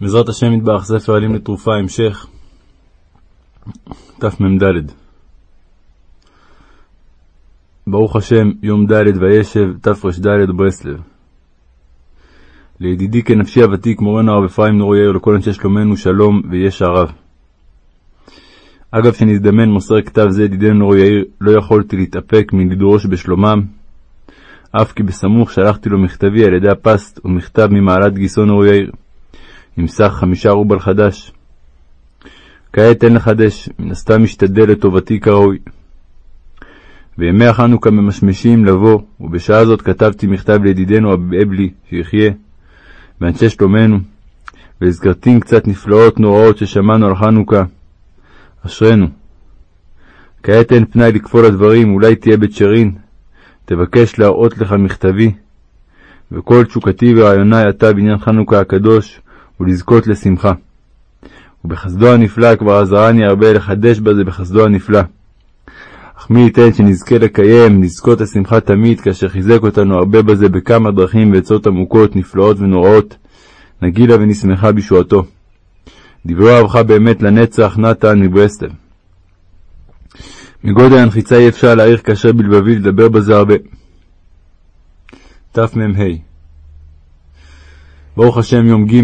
בעזרת השם יתברך, ספר עלים לתרופה, המשך, תמ"ד. ברוך השם, יום ד' וישב, תר"ד ברסלב. לידידי כנפשי הוותיק, מורנו הרב אפרים נורו יאיר, לכל אנשי שלומנו, שלום וישע רב. אגב שנזדמן מוסר כתב זה ידידנו נורו יאיר, לא יכולתי להתאפק מלדרוש בשלומם, אף כי בסמוך שלחתי לו מכתבי על ידי הפסט ומכתב ממעלת גיסו נורו יאיר. עם סך חמישה רובל חדש. כעת אין לחדש, מן הסתם משתדל לטובתי כראוי. בימי החנוכה ממשמשים לבוא, ובשעה זאת כתבתי מכתב לידידנו אבלי, שיחיה, ואנשי שלומנו, והזכרתים קצת נפלאות נוראות ששמענו על חנוכה. אשרינו. כעת אין פנאי לכפול הדברים, אולי תהיה בית שרין, תבקש להראות לך מכתבי, וכל תשוקתי ורעיוני עתה בעניין חנוכה הקדוש, ולזכות לשמחה. ובחסדו הנפלא כבר עזרני הרבה לחדש בזה בחסדו הנפלא. אך מי ייתן שנזכה לקיים, לזכות לשמחה תמיד, כאשר חיזק אותנו הרבה בזה בכמה דרכים ועצות עמוקות, נפלאות ונוראות, נגילה ונשמחה בישועתו. דברו אהבך באמת לנצח, נתן מברסלב. מגודל הנחיצה אי אפשר להעריך כאשר בלבבי לדבר בזה הרבה. תמ"ה ברוך השם יום ג'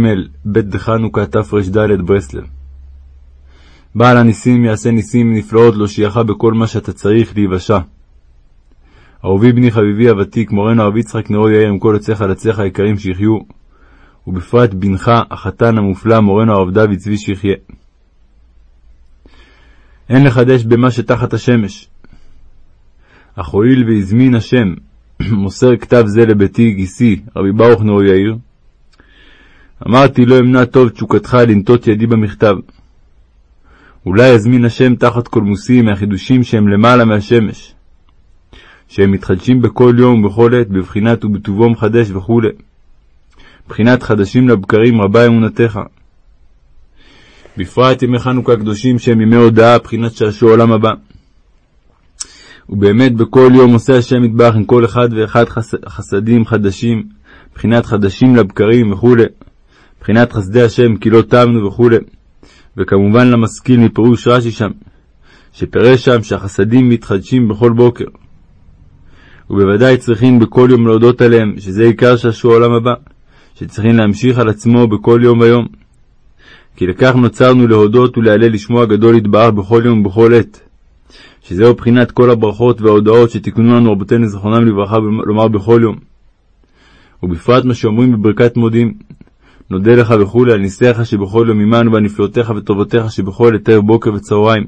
ב' דחנוכה תר"ד ברסלב. בעל הניסים יעשה ניסים נפלאות להושיעך בכל מה שאתה צריך להיוושע. אהובי בני חביבי הוותיק, מורנו הרב יצחק נאור יאיר עם כל יוצאיך לציך היקרים שיחיו, ובפרט בנך, החתן המופלא, מורנו הרב דוד צבי שיחיה. אין לחדש במה שתחת השמש. אך הואיל והזמין השם, מוסר כתב זה לביתי גיסי, רבי ברוך נאור יאיר, אמרתי לא אמנע טוב תשוקתך לנטות ידי במכתב. אולי יזמין השם תחת קולמוסי מהחידושים שהם למעלה מהשמש, שהם מתחדשים בכל יום ובכל עת, בבחינת ובטובו מחדש וכו', בחינת חדשים לבקרים רבה אמונתך. בפרט ימי חנוכה הקדושים שהם ימי הודאה, בחינת שעשוע עולם הבא. ובאמת בכל יום עושה השם מטבח עם כל אחד ואחד חס... חסדים חדשים, בחינת חדשים לבקרים וכו'. מבחינת חסדי השם כי לא תמנו וכו', וכמובן למשכיל מפירוש רש"י שם, שפירש שם שהחסדים מתחדשים בכל בוקר. ובוודאי צריכים בכל יום להודות עליהם, שזה עיקר שעשוע העולם הבא, שצריכים להמשיך על עצמו בכל יום ויום. כי לכך נוצרנו להודות ולהלל לשמו הגדול יתברך בכל יום ובכל עת. שזהו בחינת כל הברכות וההודעות שתיקנו לנו רבותינו זכרונם לברכה לומר בכל יום. ובפרט מה שאומרים בברכת מודים, נודה לך וכולי על ניסיך שבכל יום עמנו ועל נפלאותיך וטובותיך שבכל עת בוקר וצהריים.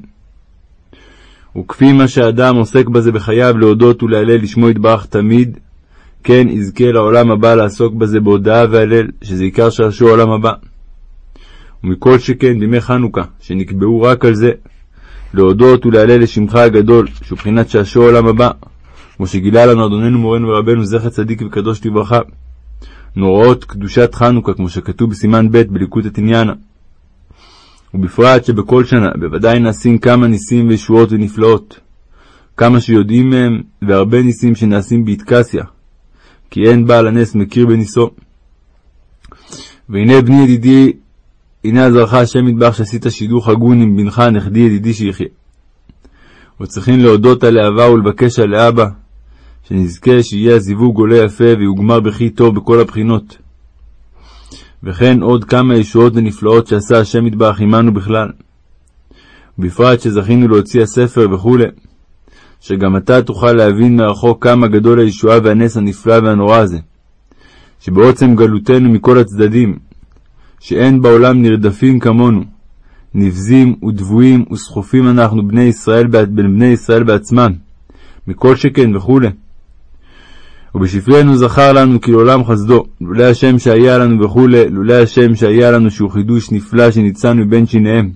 וכפי מה שאדם עוסק בזה בחייו להודות ולהלל לשמו יתברך תמיד, כן יזכה לעולם הבא לעסוק בזה בהודאה והלל, שזה עיקר שעשוע העולם הבא. ומכל שכן בימי חנוכה, שנקבעו רק על זה, להודות ולהלל לשמך הגדול, שהוא בחינת שעשוע העולם הבא, כמו שגילה לנו אדוננו מורנו ורבנו זכר צדיק וקדוש לברכה. נוראות קדושת חנוכה, כמו שכתוב בסימן ב' בליקוט עניינה. ובפרט שבכל שנה בוודאי נעשים כמה ניסים וישועות ונפלאות, כמה שיודעים מהם, והרבה ניסים שנעשים באיטקסיה, כי אין בעל הנס מכיר בניסו. והנה בני ידידי, הנה עזרך השם מטבח שעשית שידוך הגון עם בנך נכדי ידידי שיחיה. וצריכים להודות על אהבה ולבקש על אבא, שנזכה שיהיה הזיווג עולה יפה ויוגמר בכי טוב בכל הבחינות. וכן עוד כמה ישועות ונפלאות שעשה השם יתברך עמנו בכלל. בפרט שזכינו להוציא הספר וכו', שגם אתה תוכל להבין מרחוק כמה גדול הישועה והנס הנפלא והנורא הזה, שבעוצם גלותנו מכל הצדדים, שאין בעולם נרדפים כמונו, נבזים ודבויים וסחופים אנחנו בני ישראל, בני ישראל בעצמם, מכל שכן וכולי. ובשפלנו זכר לנו כי לעולם חסדו, לולא השם שהיה לנו וכולי, לולא השם שהיה לנו שהוא חידוש נפלא שניצלנו מבין שיניהם,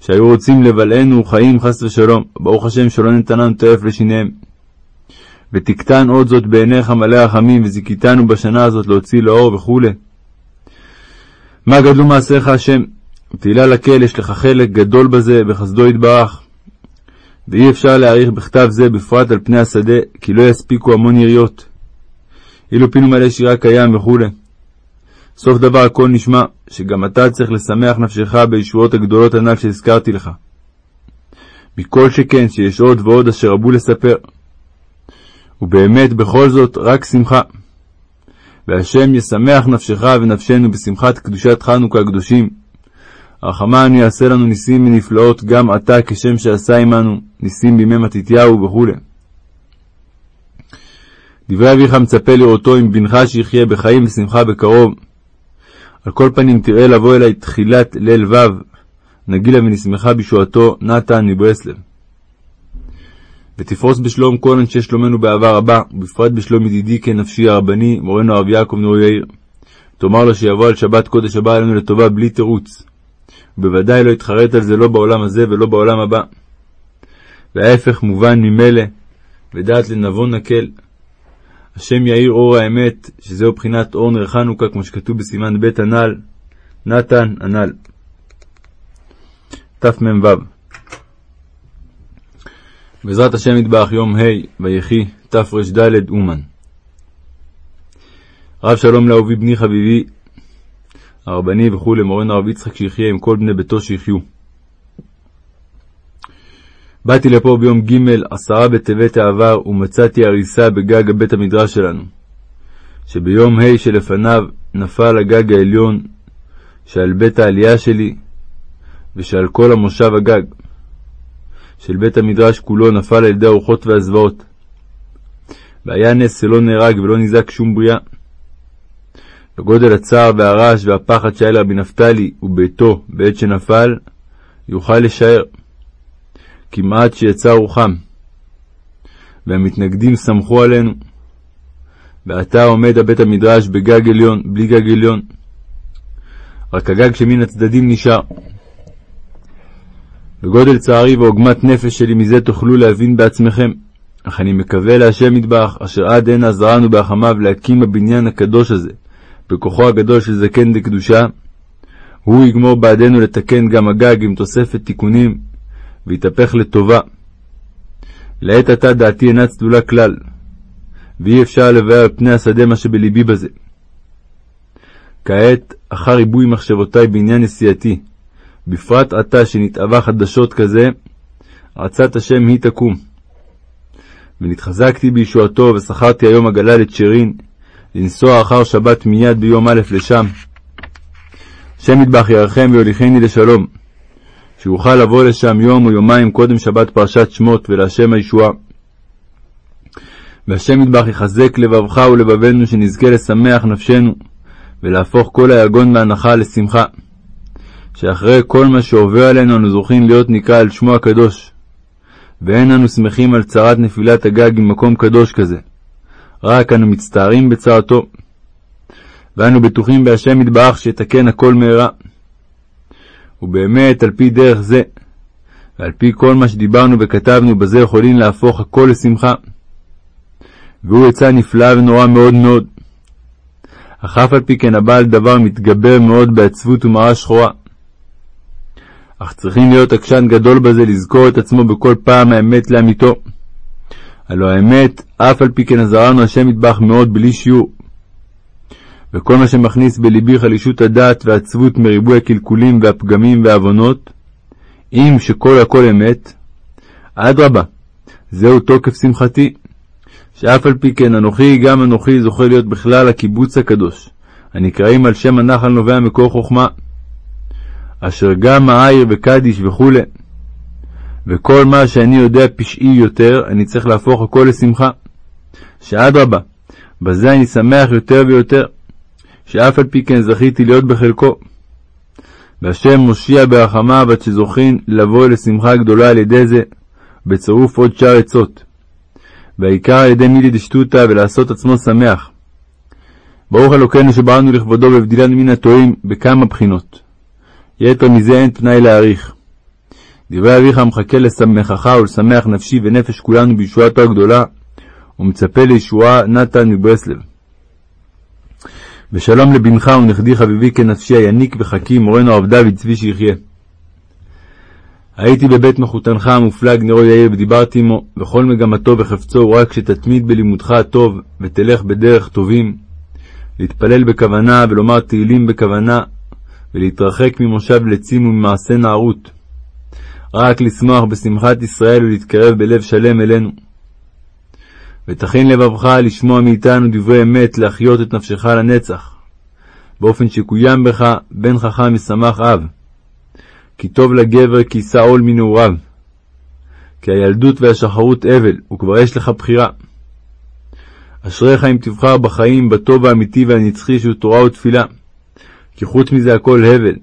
שהיו רוצים לבלענו חיים חס ושלום, ברוך השם שלא נתננו טרף לשיניהם. ותקטן עוד זאת בעיניך מלא רחמים, וזיכיתנו בשנה הזאת להוציא לאור וכולי. מה גדלו מעשיך השם? תהילה לקהל יש לך חלק גדול בזה, בחסדו יתברך. ואי אפשר להעריך בכתב זה בפרט על פני השדה, כי לא יספיקו המון יריות. אילו מלא שירה קיים וכו'. סוף דבר הכל נשמע, שגם אתה צריך לשמח נפשך בישועות הגדולות הנ"ל שהזכרתי לך. מכל שכן שיש עוד ועוד אשר רבו לספר. ובאמת בכל זאת רק שמחה. והשם ישמח נפשך ונפשנו בשמחת קדושת חנוכה הקדושים. רחמן יעשה לנו ניסים ונפלאות גם עתה כשם שעשה עמנו ניסים בימי מתתיהו וכו'. דברי אביך מצפה לראותו עם בנך שיחיה בחיים ושמחה בקרוב. על כל פנים תראה לבוא אלי תחילת ליל ו', נגילה ונשמחה בישועתו, נתן מברסלב. ותפרוס בשלום כל אנשי שלומנו באהבה רבה, ובפרט בשלום ידידי כנפשי הרבני, מורנו הרב יעקב נור יאיר. תאמר לו שיבוא על שבת קודש הבא עלינו לטובה בלי תירוץ. ובוודאי לא יתחרט על זה לא בעולם הזה ולא בעולם הבא. וההפך מובן ממילא, ודעת לנבון נקל. השם יאיר אור האמת, שזהו בחינת אור נר חנוכה, כמו שכתוב בסימן ב' הנ"ל, נתן הנ"ל. תמ"ו בעזרת השם יתברך יום ה' ויחי תרד אומן. רב שלום לאהובי בני חביבי, הרבני וכו' למורנו הרב יצחק שיחיה עם כל בני ביתו שיחיו. באתי לפה ביום ג' עשרה בטבת העבר ומצאתי הריסה בגג בית המדרש שלנו, שביום ה' שלפניו נפל הגג העליון שעל בית העלייה שלי ושעל כל המושב הגג. של בית המדרש כולו נפל על ידי הרוחות והזוועות. והיה נס שלא נהרג ולא נזעק שום בריאה. וגודל הצער והרעש והפחד שהיה לרבי נפתלי וביתו בעת שנפל, יוכל לשער. כמעט שיצא רוחם. והמתנגדים סמכו עלינו. ועתה עומד הבית המדרש בגג עליון, בלי גג עליון. רק הגג שמן הצדדים נשאר. וגודל צערי ועוגמת נפש שלי מזה תוכלו להבין בעצמכם. אך אני מקווה להשם מטבח, אשר עד הנה עזרנו בהחמיו להקים הבניין הקדוש הזה, בכוחו הגדול של זקן דקדושה, הוא יגמור בעדנו לתקן גם הגג עם תוספת תיקונים, ויתהפך לטובה. לעת עתה דעתי אינה צלולה כלל, ואי אפשר לבאר על פני השדה מה שבלבי בזה. כעת, אחר ריבוי מחשבותי בעניין נסיעתי, בפרט עתה שנתאווה חדשות כזה, עצת השם היא תקום. ונתחזקתי בישועתו, ושכרתי היום עגלה לצ'רין, לנסוע אחר שבת מיד ביום א' לשם. השם יטבח ירחם ויוליכני לשלום, שאוכל לבוא לשם יום או יומיים קודם שבת פרשת שמות ולהשם הישועה. והשם יטבח יחזק לבבך ולבבנו, שנזכה לשמח נפשנו, ולהפוך כל היגון והנחה לשמחה. שאחרי כל מה שעובר עלינו אנו זוכים להיות נקרא על שמו הקדוש. ואין אנו שמחים על צרת נפילת הגג עם מקום קדוש כזה, רק אנו מצטערים בצרתו. ואנו בטוחים בהשם יתברך שיתקן הכל מהרה. ובאמת, על פי דרך זה, ועל פי כל מה שדיברנו וכתבנו, בזה יכולים להפוך הכל לשמחה. והוא עצה נפלאה ונורא מאוד מאוד. אך אף על פי כן הבעל דבר מתגבר מאוד בעצבות ומראה שחורה. אך צריכים להיות עקשן גדול בזה לזכור את עצמו בכל פעם האמת לאמיתו. הלא האמת, אף על פי כן עזרנו השם יטבח מאוד בלי שיעור. וכל מה שמכניס בלבי חלישות הדעת ועצבות מריבוי הקלקולים והפגמים והעוונות, אם שכל הכל אמת, אדרבה, זהו תוקף שמחתי, שאף על פי כן אנוכי, גם אנוכי, זוכה להיות בכלל הקיבוץ הקדוש, הנקראים על שם הנחל נובע מקור חוכמה. אשר גם העיר וקדיש וכו'. וכל מה שאני יודע פשעי יותר, אני צריך להפוך הכל לשמחה. שאדרבה, בזה אני שמח יותר ויותר, שאף על פי כן זכיתי להיות בחלקו. והשם מושיע ברחמיו עד שזוכין לבוא לשמחה גדולה על ידי זה, בצירוף עוד שאר עצות. והעיקר על ידי מילי דשטותא ולעשות עצמו שמח. ברוך אלוקינו שבראנו לכבודו והבדילנו מן הטועים בכמה בחינות. יתר מזה אין פנאי להעריך. דברי אביך מחכה לשמחך ולשמח נפשי ונפש כולנו בישועתו הגדולה, ומצפה לישועה נתן מברסלב. ושלום לבנך ונכדי חביבי כנפשי היניק וחכים מורנו הרב דוד צבי שיחיה. הייתי בבית מחותנך המופלג נרו יאיר ודיברתי עמו, וכל מגמתו וחפצו הוא רק שתתמיד בלימודך הטוב ותלך בדרך טובים, להתפלל בכוונה ולומר תהילים בכוונה, ולהתרחק ממושב לצים וממעשה נערות. רק לשמוח בשמחת ישראל ולהתקרב בלב שלם אלינו. ותכין לבבך לשמוע מאיתנו דברי אמת להחיות את נפשך לנצח, באופן שקוים בך בן חכם משמח אב. כי טוב לגבר כי יישא עול מנעוריו. כי הילדות והשחרות אבל, וכבר יש לך בחירה. אשריך אם תבחר בחיים, בטוב האמיתי והנצחי שהוא תורה ותפילה. כי חוץ מזה הכל הבל.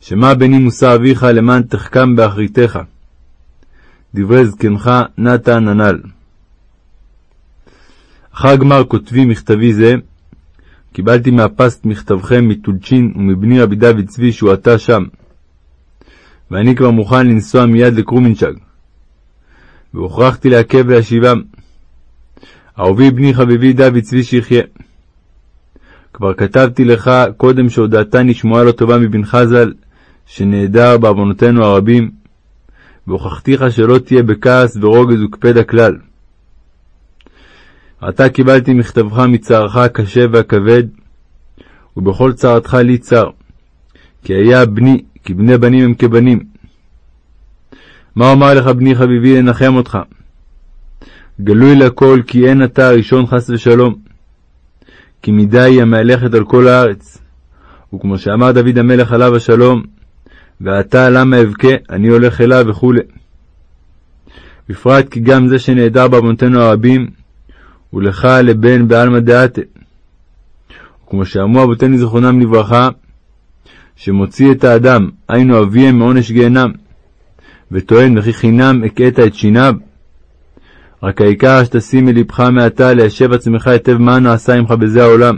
שמה בני מושא אביך למען תחכם באחריתך. דברי זקנך נתן הנ"ל. אחר גמר כותבי מכתבי זה, קיבלתי מהפסט מכתבכם מטולצ'ין ומבני רבי דוד צבי שהוא עתה שם. ואני כבר מוכן לנסוע מיד לקרומינצ'ג. והוכרחתי לעכב להשיבם. אהובי בני חביבי דוד צבי שיחיה. כבר כתבתי לך קודם שהודעתני שמועה לא טובה מבנך ז"ל, שנעדר בעוונותינו הרבים, והוכחתיך שלא תהיה בכעס ורוגז וקפד הכלל. עתה קיבלתי מכתבך מצערך הקשה והכבד, ובכל צרתך לי צר, כי היה בני, כי בני בנים הם כבנים. מה אומר לך בני חביבי לנחם אותך? גלוי לכל כי אין אתה הראשון חס ושלום, כי מדי היא המהלכת על כל הארץ. וכמו שאמר דוד המלך עליו השלום, ועתה למה אבכה, אני הולך אליו וכו'. בפרט כי גם זה שנעדר בעוונותינו הרבים, הוא לך לבן בעלמא דעתה. וכמו שאמרו אבותינו זיכרונם לברכה, שמוציא את האדם, היינו אביהם מעונש גיהנם, וטוען וכי חינם הכית את שיניו. רק העיקר שתשים מלבך מעתה ליישב עצמך היטב מה נעשה עמך בזה העולם.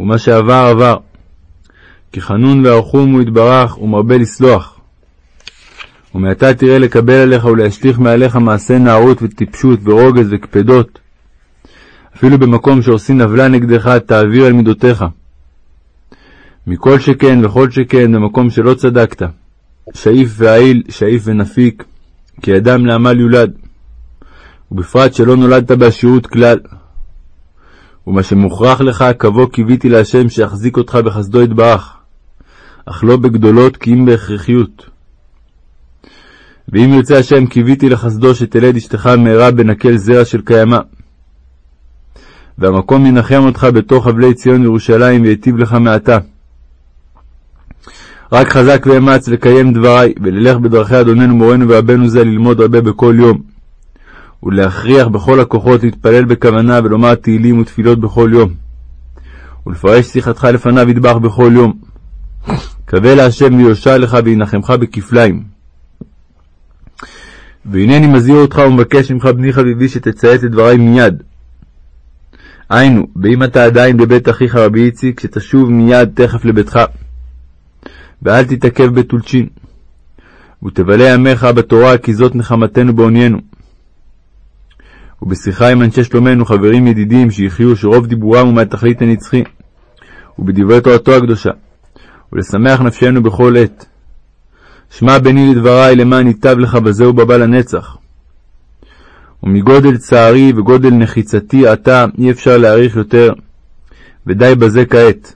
ומה שעבר עבר. כי חנון והרחום הוא יתברך ומרבה לסלוח. ומעתה תראה לקבל עליך ולהשליך מעליך מעשה נערות וטיפשות ורוגז וקפדות. אפילו במקום שעושים עוולה נגדך, תעביר על מידותיך. מכל שכן וכל שכן במקום שלא צדקת. שאיף ועיל, שאיף ונפיק, כי אדם לעמל יולד. ובפרט שלא נולדת בעשירות כלל. ומה שמוכרח לך, כבוא קיוויתי להשם שיחזיק אותך בחסדו יתברך, אך לא בגדולות כי אם בהכרחיות. ואם ירצה השם קיוויתי לחסדו שתלד אשתך מהרה בנקל זרע של קיימא. והמקום ינחם אותך בתוך אבלי ציון וירושלים ויטיב לך מעתה. רק חזק ואמץ לקיים דברי, וללך בדרכי אדוננו מורנו ורבנו זה ללמוד הרבה בכל יום, ולהכריח בכל הכוחות להתפלל בכוונה ולומר תהילים ותפילות בכל יום, ולפרש שיחתך לפניו ידבח בכל יום. קווה להשם ויושע לך וינחמך בכפליים. והנני מזהיר אותך ומבקש ממך, בני חביבי, שתציית לדברי מיד. היינו, באם אתה עדיין בבית אחיך רבי איציק, שתשוב מיד תכף לביתך. ואל תתעכב בתולשין. ותבלה ימיך בתורה, כי זאת נחמתנו בעוניינו. ובשיחה עם אנשי שלומנו, חברים ידידים, שיחיו, שרוב דיבורם הוא מהתכלית הנצחי, ובדברי תורתו הקדושה, ולשמח נפשנו בכל עת. שמע בני לדברי למען ייטב לך בזה ובבא לנצח. ומגודל צערי וגודל נחיצתי עתה אי אפשר להעריך יותר, ודי בזה כעת.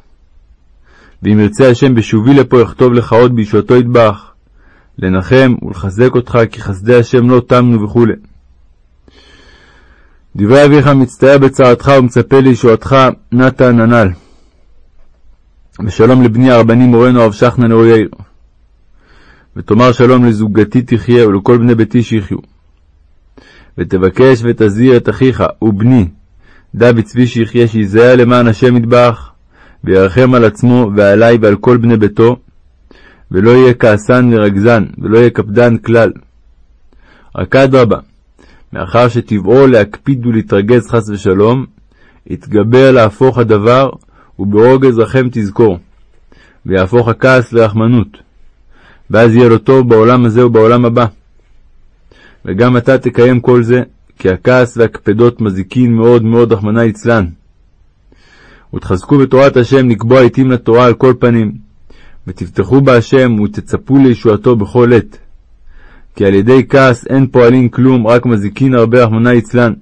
ואם ירצה השם בשובי לפה יכתוב לך עוד בישועתו ידבח, לנחם ולחזק אותך כי חסדי השם לא תמנו וכו'. דברי אביך מצטער בצערתך ומצפה לישועתך נתן הנ"ל. ושלום לבני הרבני מורנו הרב שכנא נאור יאיר. ותאמר שלום לזוגתי תחיה ולכל בני ביתי שיחיו. ותבקש ותזהיר את אחיך ובני דוד צבי שיחיה שיזהר למען השם ידבח וירחם על עצמו ועלי ועל כל בני ביתו, ולא יהיה כעסן ורגזן, ולא יהיה קפדן כלל. רק אדרבה, מאחר שטבעו להקפיד ולהתרגז חס ושלום, יתגבר להפוך הדבר, וברוגז רחם תזכור, ויהפוך הכעס לרחמנות, ואז יהיה לו טוב בעולם הזה ובעולם הבא. וגם אתה תקיים כל זה, כי הכעס והקפדות מזיקין מאוד מאוד, רחמנא ליצלן. ותחזקו בתורת השם לקבוע עתים לתורה על כל פנים, ותבטחו בהשם ותצפו לישועתו בכל עת. כי על ידי כעס אין פועלים כלום, רק מזיקין הרבה רחמנא יצלן.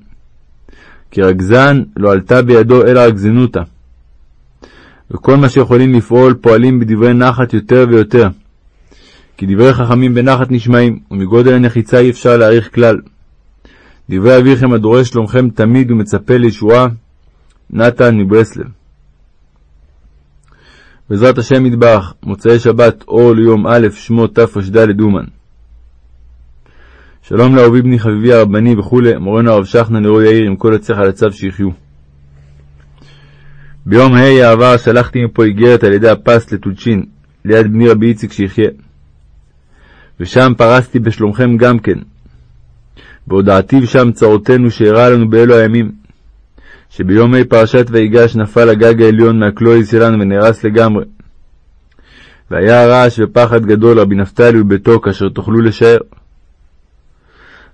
כי רגזן לא עלתה בידו אלא רגזנותה. וכל מה שיכולים לפעול פועלים בדברי נחת יותר ויותר. כי דברי חכמים בנחת נשמעים, ומגודל הנחיצה אי אפשר להעריך כלל. דברי אביכם הדורש שלומכם תמיד ומצפה לישועה, נתן מברסלב. בעזרת השם יתברך, מוצאי שבת אור ליום א' שמות תר"ד אומן. שלום לאהובי בני חביבי הרבני וכולי, מורנו הרב שחנן לרועי יאיר עם כל הצליח על הצו שיחיו. ביום ה' העבר שלחתי מפה איגרת על ידי הפס לטולצ'ין, ליד בני רבי איציק שיחיה. ושם פרסתי בשלומכם גם כן. והודעתיו שם צרותינו שאירע לנו באלו הימים, שביום ה' פרשת ויגש נפל הגג העליון מהקלויז שלנו ונהרס לגמרי. והיה רעש ופחד גדול רבי נפתלי וביתו כאשר תוכלו לשער.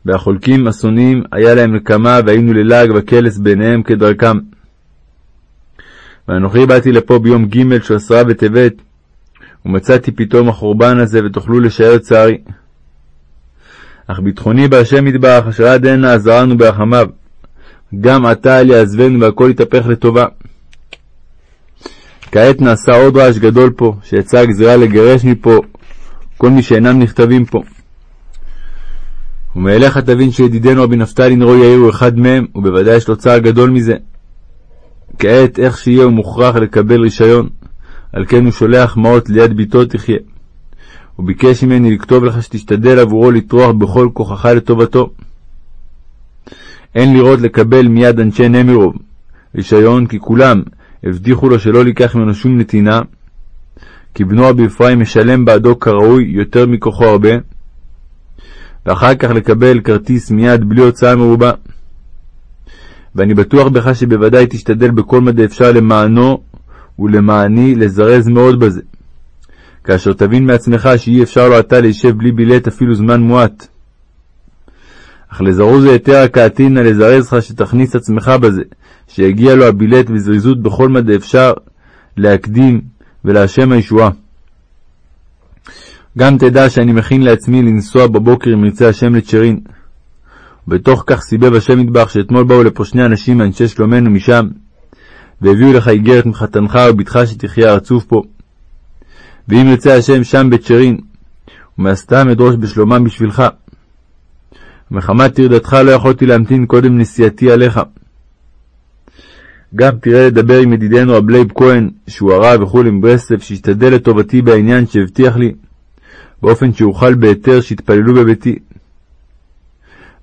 והחולקים השונאים היה להם נקמה והיינו ללעג וקלס ביניהם כדרכם. ואנוכי באתי לפה ביום ג' של עשרה בטבת, ומצאתי פתאום החורבן הזה ותוכלו לשער צערי. אך ביטחוני בהשם יתברך, אשר עד הנה עזרנו ברחמיו. גם עתה אל יעזבנו והכל יתהפך לטובה. כעת נעשה עוד רעש גדול פה, שיצאה הגזירה לגרש מפה כל מי שאינם נכתבים פה. ומאליך תבין שידידנו רבי נפתלי נרו יאיר הוא אחד מהם, ובוודאי יש לו צער גדול מזה. כעת, איך שיהיה הוא מוכרח לקבל רישיון, על כן הוא שולח מעות ליד ביתו תחיה. הוא ביקש ממני לכתוב לך שתשתדל עבורו לטרוח בכל כוחך לטובתו. אין לראות לקבל מיד אנשי נמירוב רישיון, כי כולם הבטיחו לו שלא לקח ממנו שום נתינה, כי בנו רבי אפרים משלם בעדו כראוי יותר מכוחו הרבה, ואחר כך לקבל כרטיס מיד בלי הוצאה מרובה. ואני בטוח בך שבוודאי תשתדל בכל מדי אפשר למענו ולמעני לזרז מאוד בזה. כאשר תבין מעצמך שאי אפשר לו עתה להישב בלי בילט אפילו זמן מועט. אך לזרוז היתר הקעתינא לזרז לך שתכניס עצמך בזה, שיגיע לו הבילט בזריזות בכל מדי אפשר להקדים ולהשם הישועה. גם תדע שאני מכין לעצמי לנסוע בבוקר אם ירצה השם לצ'רין. ובתוך כך סיבב השם מטבח שאתמול באו לפה שני אנשים מאנשי שלומנו משם, והביאו לך איגרת מחתנך ובתך שתחיה הרצוף פה. ואם ירצה השם שם בצ'רין, ומעשתם אדרוש בשלומם בשבילך. ומחמת טרדתך לא יכולתי להמתין קודם נסיעתי עליך. גם תראה לדבר עם ידידנו רב לייב כהן, שהוא הרב וכולי מברסלב, שישתדל לטובתי בעניין שהבטיח לי, באופן שאוכל בהיתר שיתפללו בביתי.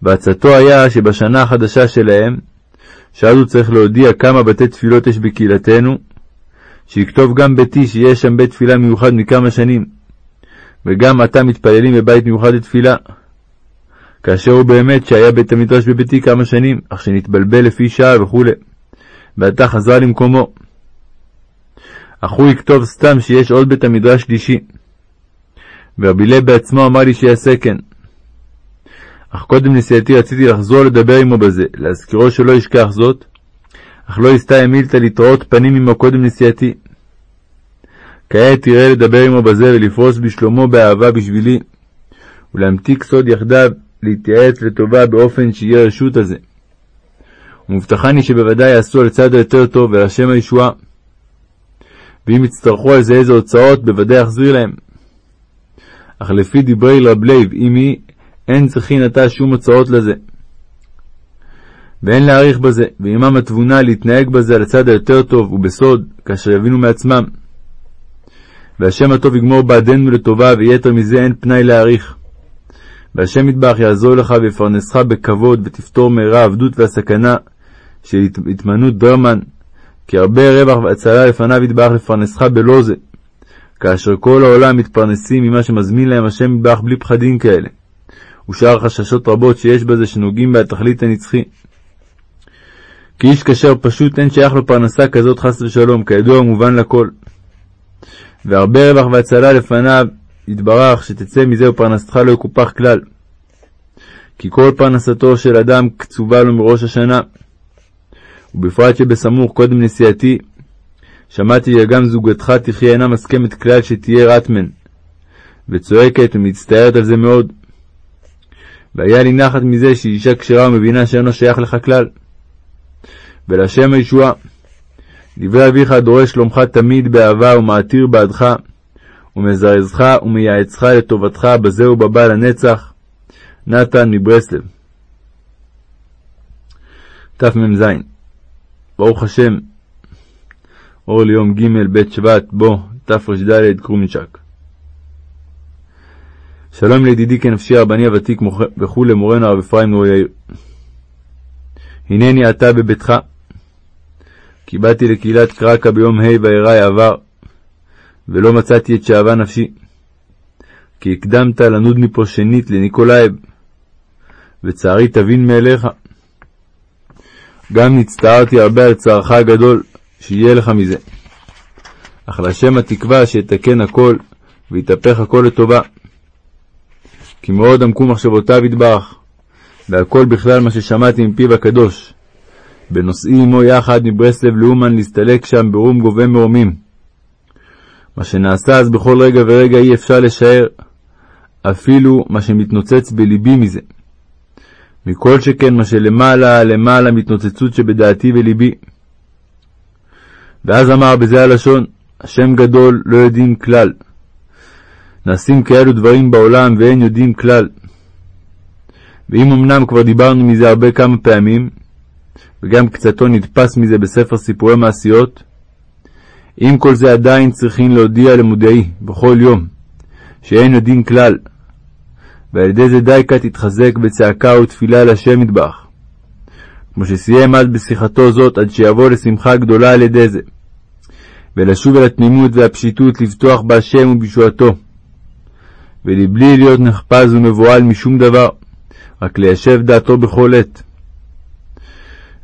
ועצתו היה שבשנה החדשה שלהם, שאז הוא צריך להודיע כמה בתי תפילות יש בקהילתנו, שיכתוב גם ביתי שיש שם בית תפילה מיוחד מכמה שנים, וגם עתה מתפללים בבית מיוחד לתפילה. כאשר הוא באמת שהיה בית המדרש בביתי כמה שנים, אך שנתבלבל לפי שעה וכו', ועתה חזר למקומו. אך הוא יכתוב סתם שיש עוד בית המדרש שלישי. ורבי לב בעצמו אמר לי שיעשה כן. אך קודם נסיעתי רציתי לחזור לדבר עמו בזה, להזכירו שלא ישכח זאת, אך לא זוטרתא מילתא להתראות פנים עמו קודם נסיעתי. כעת תראה לדבר עמו בזה ולפרוס בשלומו באהבה בשבילי, ולהמתיק סוד יחדיו, להתייעץ לטובה באופן שיהיה רשות הזה. ומובטחני שבוודאי יעשו על צד היותר טוב ולשם הישועה. ואם יצטרכו על זה איזה הוצאות, בוודאי אחזיר להם. אך לפי דברי רב לייב, אמיה, אין צריכין עתה שום הוצאות לזה. ואין להעריך בזה, ועמם התבונה להתנהג בזה על הצד היותר טוב ובסוד, כאשר יבינו מעצמם. והשם הטוב יגמור בעדנו לטובה, ויתר מזה אין פנאי להעריך. והשם יטבח יעזור לך ויפרנסך בכבוד, ותפתור מהרה העבדות והסכנה של התמנות דרמן, כי הרבה רווח והצלה לפניו יטבח לפרנסך בלא זה, כאשר כל העולם מתפרנסים ממה שמזמין להם השם יטבח בלי פחדים כאלה, ושאר חששות רבות שיש בזה שנוגעים בתכלית הנצחי. כי איש כשר פשוט אין שייך לו פרנסה כזאת חס ושלום, כידוע ומובן לכל. והרבה רווח והצלה לפניו יתברך, שתצא מזה ופרנסתך לא יקופח כלל. כי כל פרנסתו של אדם קצובה לו מראש השנה. ובפרט שבסמוך קודם נסיעתי, שמעתי שגם זוגתך תחיה אינה מסכמת כלל שתהיה רטמן, וצועקת ומצטערת על זה מאוד. והיה לי נחת מזה שהיא אישה כשרה ומבינה שאינו שייך לך כלל. ולשם הישועה, דברי אביך דורש שלומך תמיד באהבה ומעתיר בעדך, ומזרזך ומייעצך לטובתך בזה ובבא לנצח. נתן מברסלב. תמ"ז ברוך השם, אור ליום ג' ב' שבט, בא, תר"ד קרומיצ'ק. שלום לידידי כנפשי הרבני הוותיק וכו' למורנו הרב אפרים נרו יאיר. הנני עתה בביתך, כי באתי לקהילת קודש ביום ה' וארא עבר, ולא מצאתי את שאהבה נפשי. כי הקדמת לנוד מפה שנית לניקולאייב, וצערי תבין מאליך. גם נצטערתי הרבה על צערך הגדול, שיהיה לך מזה. אך לשם התקווה שיתקן הכל, ויתהפך הכל לטובה. כי מאוד עמקו מחשבותיו יתברך, והכל בכלל מה ששמעתי מפיו הקדוש. בנוסעי עמו יחד מברסלב לאומן להסתלק שם ברום גובה מרומים. מה שנעשה אז בכל רגע ורגע אי אפשר לשער, אפילו מה שמתנוצץ בלבי מזה. מכל שכן מה שלמעלה למעלה מתנוצצות שבדעתי ולבי. ואז אמר בזה הלשון, השם גדול לא יודעים כלל. נעשים כאלו דברים בעולם ואין יודעים כלל. ואם אמנם כבר דיברנו מזה הרבה כמה פעמים, וגם קצתו נדפס מזה בספר סיפורי מעשיות, עם כל זה עדיין צריכים להודיע למודעי בכל יום, שאין יודעים כלל, ועל ידי זה דייקה תתחזק בצעקה ותפילה להשם מטבח. כמו שסיים אז בשיחתו זאת, עד שיבוא לשמחה גדולה על ידי זה, ולשוב אל התמימות והפשיטות לבטוח בהשם ובישועתו, ולבלי להיות נחפז ומבוהל משום דבר, רק ליישב דעתו בכל עת.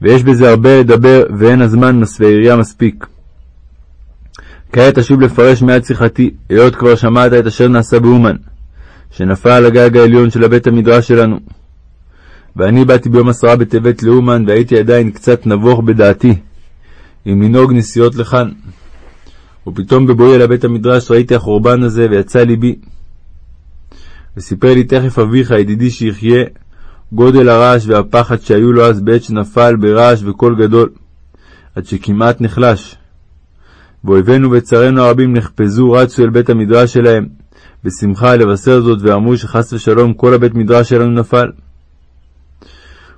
ויש בזה הרבה לדבר, ואין הזמן מסווה יריעה מספיק. כעת אשוב לפרש מעט שיחתי, היות כבר שמעת את אשר נעשה באומן, שנפל על הגג העליון של הבית המדרש שלנו. ואני באתי ביום עשרה בטבת לאומן, והייתי עדיין קצת נבוך בדעתי, אם לנהוג נסיעות לכאן. ופתאום בבואי אל הבית המדרש ראיתי החורבן הזה, ויצא ליבי. וסיפר לי תכף אביך, ידידי שיחיה, גודל הרעש והפחד שהיו לו אז בעת שנפל ברעש וקול גדול, עד שכמעט נחלש. ואויבינו וצרינו הרבים נחפזו, רצו אל בית המדרש שלהם, בשמחה לבשר זאת, ואמרו שחס ושלום כל הבית מדרש שלנו נפל.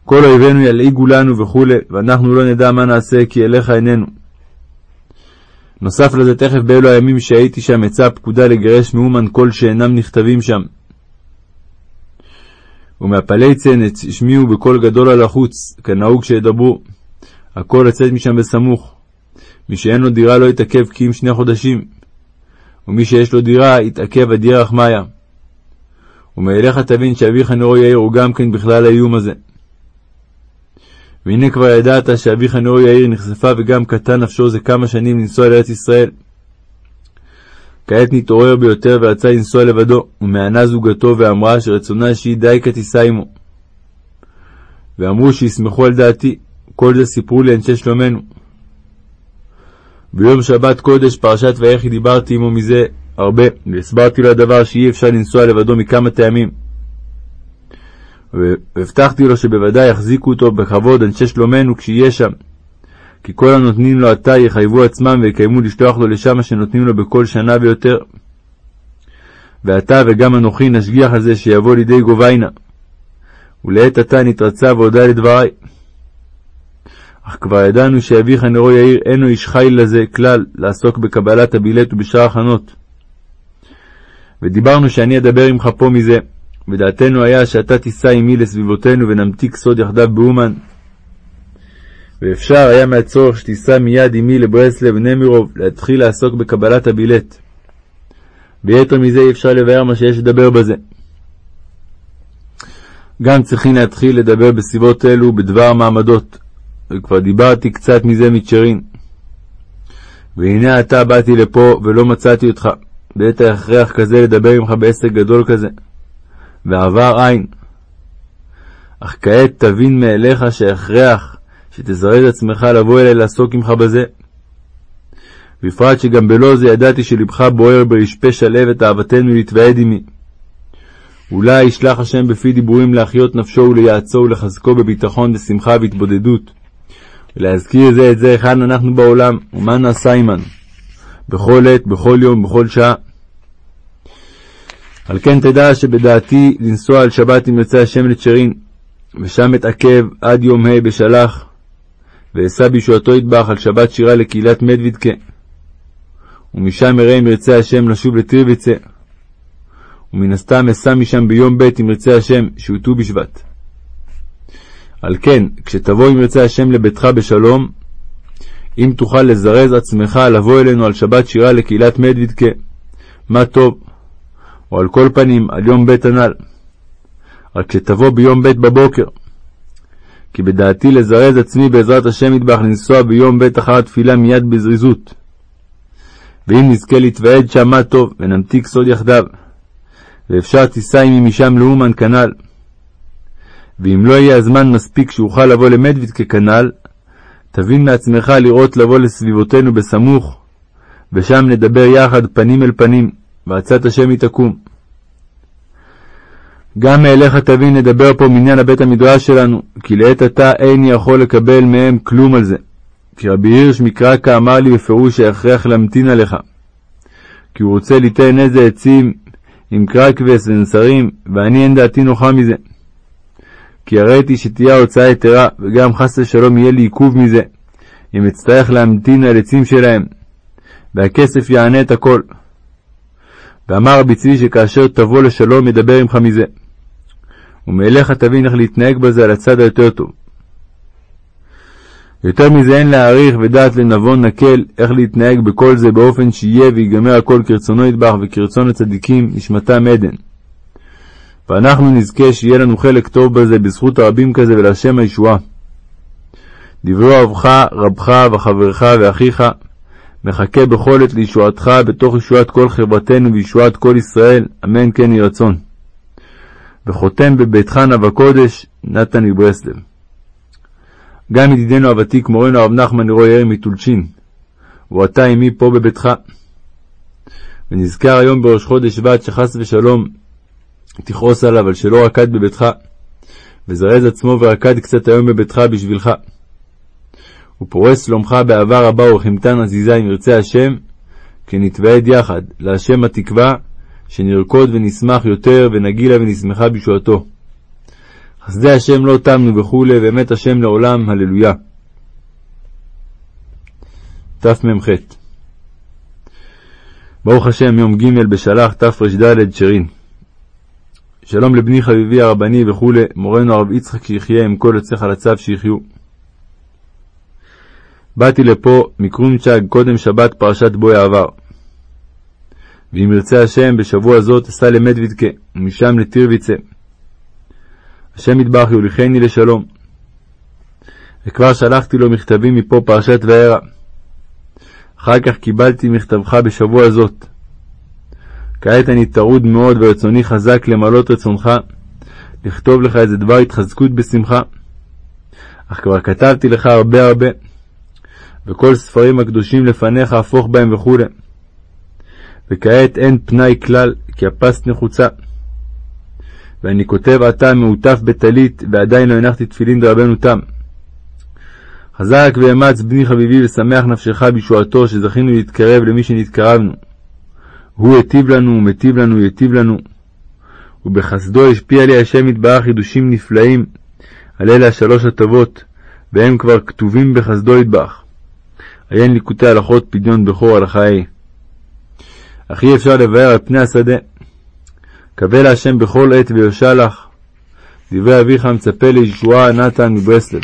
כל אויבינו ילעיגו לנו וכו', ואנחנו לא נדע מה נעשה, כי אליך איננו. נוסף לזה, תכף באלו הימים שהייתי שם, יצאה פקודה לגרש מאומן כל שאינם נכתבים שם. ומהפלי צנת השמיעו בקול גדול על החוץ, כנהוג שידברו. הכל לצאת משם בסמוך. מי שאין לו דירה לא יתעכב כי אם שני חודשים, ומי שיש לו דירה יתעכב עד ירח מאיה. ומאליך תבין שאביך נאור יאיר הוא גם כן בכלל האיום הזה. והנה כבר ידעת שאביך נאור יאיר נחשפה וגם קטן נפשו זה כמה שנים לנסוע לארץ ישראל. כעת נתעורר ביותר ורצה לנסוע לבדו, ומענה זוגתו ואמרה שרצונה שהיא די כתיסע עמו. ואמרו שישמחו על דעתי, כל זה סיפרו לי אנשי שלומנו. ביום שבת קודש, פרשת ויחי, דיברתי עמו מזה הרבה, והסברתי לו הדבר שאי אפשר לנסוע לבדו מכמה טעמים. והבטחתי לו שבוודאי יחזיקו אותו בכבוד אנשי שלומנו כשיהיה שם. כי כל הנותנים לו עתה יחייבו עצמם ויקיימו לשלוח לו לשם שנותנים לו בכל שנה ויותר. ועתה וגם אנוכי נשגיח על זה שיבוא לידי גוביינה. ולעת עתה נתרצה והודה לדברי. אך כבר ידענו שאביך נרו יאיר אינו איש חיל לזה כלל לעסוק בקבלת הבילט ובשאר הכנות. ודיברנו שאני אדבר עמך פה מזה, ודעתנו היה שאתה תיסע עמי לסביבותינו ונמתיק סוד יחדיו באומן. ואפשר היה מהצורך שתיסע מיד עמי לברסלב נמירוב להתחיל לעסוק בקבלת הבילט. ביתר מזה אי אפשר לבאר מה שיש לדבר בזה. גם צריכים להתחיל לדבר בסביבות אלו בדבר מעמדות, וכבר דיברתי קצת מזה מצ'רין. והנה עתה באתי לפה ולא מצאתי אותך, בעת ההכרח כזה לדבר עמך בעסק גדול כזה. ועבר אין. אך כעת תבין מאליך שהכרח שתזרז עצמך לבוא אלי לעסוק עמך בזה. בפרט שגם בלא זה ידעתי שלבך בוער ברשפה שלהבת אהבתנו להתוועד עמי. אולי ישלח השם בפי דיבורים להחיות נפשו ולייעצו ולחזקו בביטחון ושמחה והתבודדות, ולהזכיר זה את זה היכן אנחנו בעולם, ומה נעשה עמנו, בכל עת, בכל יום, בכל שעה. על כן תדע שבדעתי לנסוע על שבת עם יוצא השם לצ'רין, ושם אתעכב עד יום ה' בשלח, ואשא בישועתו יטבח על שבת שירה לקהילת מדוידקה. ומשם אראה אם ירצה השם לשוב לטריביצה. ומן הסתם אסע משם ביום ב' אם ירצה השם, שהוא ט"ו בשבט. על כן, כשתבוא אם ירצה השם לביתך בשלום, אם תוכל לזרז עצמך לבוא אלינו על שבת שירה לקהילת מדוידקה, מה טוב, או על כל פנים על יום ב' הנ"ל. רק שתבוא ביום ב' בבוקר. כי בדעתי לזרז עצמי בעזרת השם ידבח לנסוע ביום ב' אחר התפילה מיד בזריזות. ואם נזכה להתוועד שם מה טוב, ונמתיק סוד יחדיו. ואפשר תיסע עמי משם לאומן כנ"ל. ואם לא יהיה הזמן מספיק שאוכל לבוא למדוויד ככנ"ל, תבין מעצמך לראות לבוא לסביבותינו בסמוך, ושם נדבר יחד פנים אל פנים, ועצת השם היא תקום. גם מאליך תבין נדבר פה מעניין הבית המדרש שלנו, כי לעת עתה איני יכול לקבל מהם כלום על זה. כי רבי הירש מקראקה אמר לי בפירוש שהכרח להמתין עליך. כי הוא רוצה ליתן איזה עצים עם קרקווס ונסרים, ואני אין דעתי נוחה מזה. כי הראיתי שתהיה ההוצאה יתרה, וגם חס ושלום יהיה לי עיכוב מזה, אם אצטרך להמתין על עצים שלהם, והכסף יענה את הכל. ואמר רבי צבי שכאשר תבוא לשלום ידבר עמך מזה. ומאליך תבין איך להתנהג בזה על הצד היותר טוב. יותר מזה אין להעריך ודעת לנבון נקל איך להתנהג בכל זה באופן שיהיה ויגמר הכל כרצונו ידבח וכרצון הצדיקים נשמתם עדן. ואנחנו נזכה שיהיה לנו חלק טוב בזה בזכות הרבים כזה ולהשם הישועה. דברי אוהבך, רבך וחברך ואחיך, מחכה בכל עת לישועתך בתוך ישועת כל חברתנו וישועת כל ישראל, אמן כן יהי רצון. וחותם בביתך נא וקודש, נתן מברסלב. גם ידידנו הוותיק, מורנו הרב נחמן נרו יאיר מטולצ'ין, הוא עתה עמי פה בביתך. ונזכר היום בראש חודש שבט שחס ושלום תכעוס עליו על שלא רקד בביתך, וזרז עצמו ורקד קצת היום בביתך בשבילך. ופורס שלומך באהבה רבה ורחימתן עזיזה אם ירצה השם, כשנתוועד יחד, להשם התקווה, שנרקוד ונשמח יותר ונגילה ונשמחה בישועתו. חסדי השם לא תמנו וכולי, ואמת השם לעולם, הללויה. תמ"ח ברוך השם, יום ג' בשלח תר"ד שרין. שלום לבני חביבי הרבני וכולי, מורנו הרב יצחק שיחיה עם כל יוצאיך לצו שיחיו. באתי לפה מקרונצ'ג קודם שבת פרשת בוי העבר. ואם ירצה השם, בשבוע זאת אסע למדוידקה, ומשם לטירוויצה. השם יתברך יוליכני לשלום. וכבר שלחתי לו מכתבים מפה פרשת וערה. אחר כך קיבלתי מכתבך בשבוע זאת. כעת אני טרוד מאוד ורצוני חזק למלות רצונך, לכתוב לך איזה דבר התחזקות בשמחה. אך כבר כתבתי לך הרבה הרבה, וכל ספרים הקדושים לפניך הפוך בהם וכו'. וכעת אין פנאי כלל, כי הפסט נחוצה. ואני כותב עתה מעוטף בטלית, ועדיין לא הנחתי תפילין דרבנו תם. חזק ואמץ בני חביבי ושמח נפשך בישועתו, שזכינו להתקרב למי שנתקרבנו. הוא היטיב לנו ומטיב לנו יטיב לנו. ובחסדו השפיע לי השם יתברך חידושים נפלאים על אלה השלוש הטבות, והם כבר כתובים בחסדו יתברך. עיין ליקוטי הלכות פדיון בכור הלכה ה'. אך אי אפשר לבאר על פני השדה. קבל השם בכל עת ויושע לך. דברי אביך מצפה לישועה נתן מברסלב.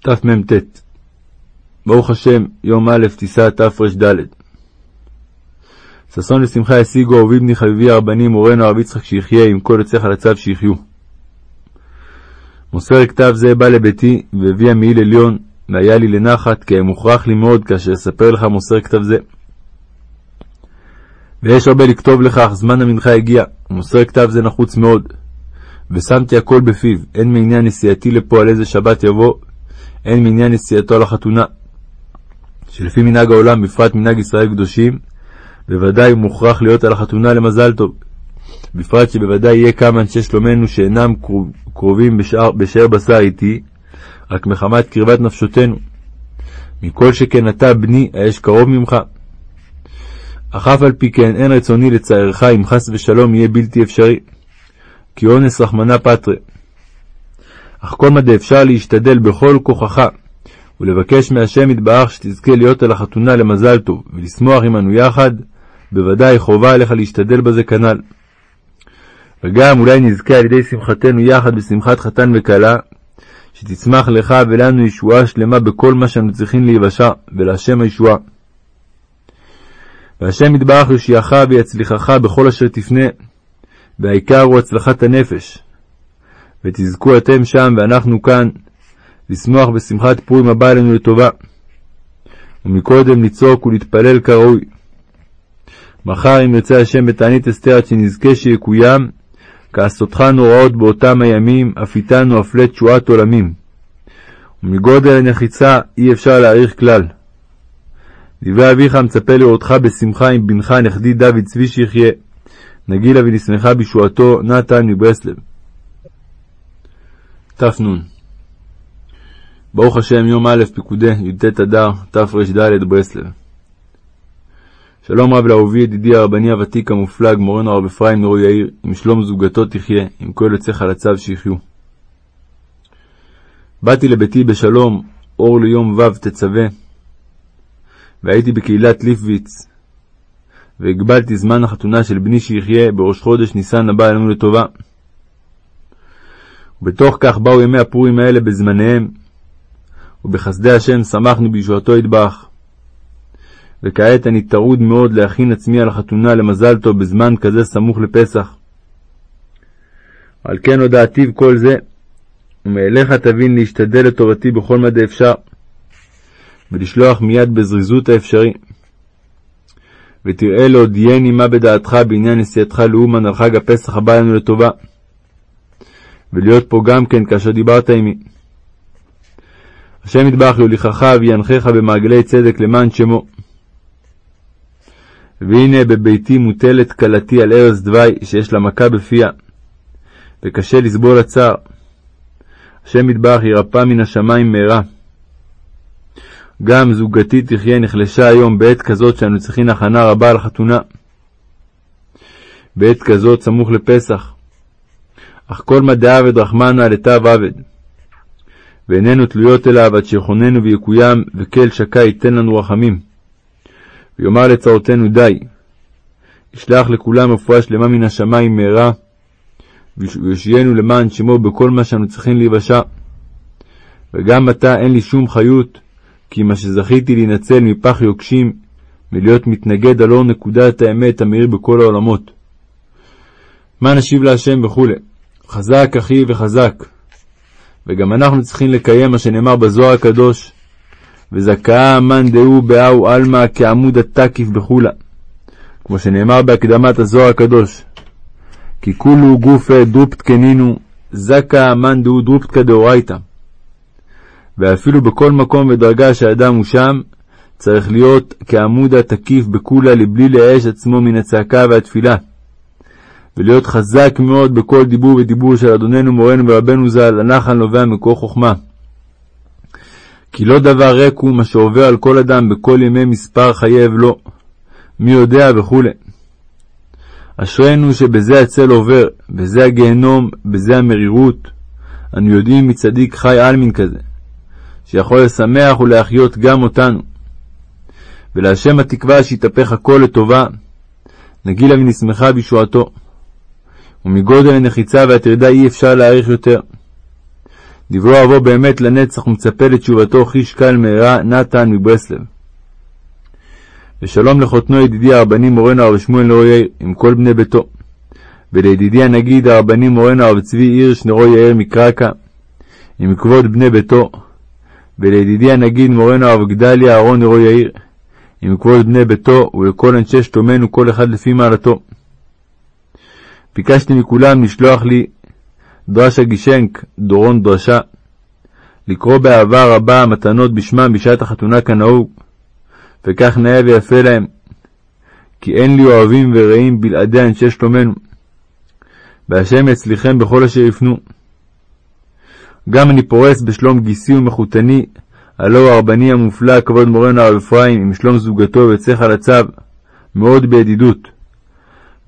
תמ"ט ברוך השם, יום א', טיסה תר"ד. ששון ושמחה השיגו אהובי בני חביבי הרבני מורנו הרב יצחק שיחיה עם כל יוצאיך לצו שיחיו. מוסר כתב זה בא לביתי והביא המעיל עליון והיה לי לנחת כי מוכרח לי מאוד כאשר אספר לך מוסר כתב זה. ויש הרבה לכתוב לך, אך זמן המנחה הגיע, ומוסר כתב זה נחוץ מאוד. ושמתי הכל בפיו, הן מעניין נסיעתי לפה על איזה שבת יבוא, הן מעניין נסיעתו על החתונה. שלפי מנהג העולם, בפרט מנהג ישראל קדושים, בוודאי מוכרח להיות על החתונה למזל טוב. בפרט שבוודאי יהיה כמה אנשי שלומנו שאינם קרובים בשאר בשר איתי, רק מחמת קרבת נפשותנו. מכל שכן אתה, בני, היש קרוב ממך. אך אף על פי כן אין רצוני לצערך אם חס ושלום יהיה בלתי אפשרי, כי אונס רחמנא פטרי. אך כל מה דאפשר להשתדל בכל כוחך, ולבקש מהשם יתברך שתזכה להיות על החתונה למזל טוב, ולשמוח עמנו יחד, בוודאי חובה עליך להשתדל בזה כנ"ל. וגם אולי נזכה על ידי שמחתנו יחד בשמחת חתן וכלה, שתצמח לך ולנו ישועה שלמה בכל מה שאנו צריכים להיוושע, ולהשם הישועה. והשם יתברך יושיעך ויצליחך בכל אשר תפנה, והעיקר הוא הצלחת הנפש. ותזכו אתם שם ואנחנו כאן, לשמוח בשמחת פורים הבא עלינו לטובה. ומקודם לצעוק ולהתפלל כראוי. מחר, אם ירצה השם בתענית אסתר עד שנזכה שיקוים, כעשותך נוראות באותם הימים, אף איתנו אפלה תשועת עולמים. ומגודל הנחיצה אי אפשר להעריך כלל. דברי אביך מצפה לראותך בשמחה עם בנך נכדי דוד צבי שיחיה, נגילה ונשמחה בישועתו, נתן מברסלב. ת"נ ברוך השם, יום א', פיקודי, י"ט אדר, תר"ד, ברסלב. שלום רב לאהובי ידידי הרבני הוותיק המופלג, מורנו הרב אפרים נורו יאיר, עם שלום זוגתו תחיה, עם כל יוצא חלציו שיחיו. באתי לביתי בשלום, אור ליום ו' תצווה, והייתי בקהילת ליפוויץ, והגבלתי זמן החתונה של בני שיחיה בראש חודש ניסן הבא עלינו לטובה. ובתוך כך באו ימי הפורים האלה בזמניהם, ובחסדי השם שמחנו בישועתו ידבח. וכעת אני טרוד מאוד להכין עצמי על החתונה למזל טוב בזמן כזה סמוך לפסח. על כן הודעתיו כל זה, ומאליך תבין להשתדל לטובתי בכל מדי אפשר, ולשלוח מיד בזריזות האפשרי. ותראה להודיעני מה בדעתך בעניין נסיעתך לאומן על חג הפסח הבא לנו לטובה, ולהיות פה גם כן כאשר דיברת עמי. השם יטבח יוליכך וינחך במעגלי צדק למען שמו. והנה בביתי מוטלת כלתי על ארז דווי שיש לה מכה בפיה, וקשה לסבול הצער. השם יטבח ירפא מן השמיים מהרה. גם זוגתי תחיה נחלשה היום בעת כזאת שאנו צריכים הכנה רבה על חתונה. בעת כזאת סמוך לפסח. אך כל מה דעבד רחמנה לתו עבד. ואיננו תלויות אליו עד שיכוננו ויקוים, וקל שקה ייתן לנו רחמים. ויאמר לצרותינו די. ישלח לכולם רפואה שלמה מן השמיים מהרה, ויושיענו למען שמו בכל מה שאנו צריכים להיוושע. וגם עתה אין לי שום חיות, כי מה שזכיתי להינצל מפח יוקשים, מלהיות מתנגד על אור נקודת האמת המאיר בכל העולמות. מה נשיב להשם וכולי. חזק אחי וחזק. וגם אנחנו צריכים לקיים מה שנאמר בזוהר הקדוש, וזכאה מאן דהו באהו עלמא כעמוד התקיף בחולה, כמו שנאמר בהקדמת הזוהר הקדוש, כי כולו גופה דרופט קנינו, זכא מאן דהו דרופטקא דאורייתא. ואפילו בכל מקום ודרגה שהאדם הוא שם, צריך להיות כעמוד התקיף בכולה לבלי לייאש עצמו מן הצעקה והתפילה. ולהיות חזק מאוד בכל דיבור ודיבור של אדוננו מורנו ורבנו ז"ל, הנחל נובע מכוח חוכמה. כי לא דבר ריק הוא מה שעובר על כל אדם בכל ימי מספר חיי אבלו, מי יודע וכו'. אשרינו שבזה הצל עובר, בזה הגיהנום, בזה המרירות. אנו יודעים מצדיק חי עלמין כזה, שיכול לשמח ולהחיות גם אותנו. ולהשם התקווה שיתהפך הכל לטובה, נגילה ונשמחה בישועתו. ומגודל הנחיצה והטרדה אי אפשר להעריך יותר. דברו אבו באמת לנצח ומצפה לתשובתו חיש קל מהרה, נתן מברסלב. ושלום לחותנו ידידי הרבני מורנו הרב שמואל נרו יאיר, עם כל בני ביתו. ולידידי הנגיד הרבני מורנו הרב צבי הירש נרו יאיר מקרקע, עם כבוד בני ביתו. ולידידי הנגיד מורנו הרב גדליה אהרון נרו יאיר, עם כבוד בני ביתו, ולכל אנשי שלומנו כל אחד לפי מעלתו. ביקשתי מכולם לשלוח לי דרשה גישנק, דורון דרשה, לקרוא באהבה רבה המתנות בשמם בשעת החתונה כנהוג, וכך נאה ויפה להם, כי אין לי אוהבים ורעים בלעדי אנשי שלומנו, והשם יצליחם בכל אשר יפנו. גם אני פורס בשלום גיסי ומחותני, הלא הוא הרבני המופלא, כבוד מורנו הרב אפרים, עם שלום זוגתו ויוצא חלציו, מאוד בידידות.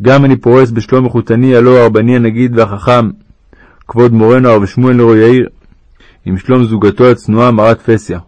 גם אני פורס בשלום מחותני, הלא הוא הרבני הנגיד והחכם, כבוד מורנו הרב שמואל נרו יאיר, עם שלום זוגתו הצנועה מרת פסיה.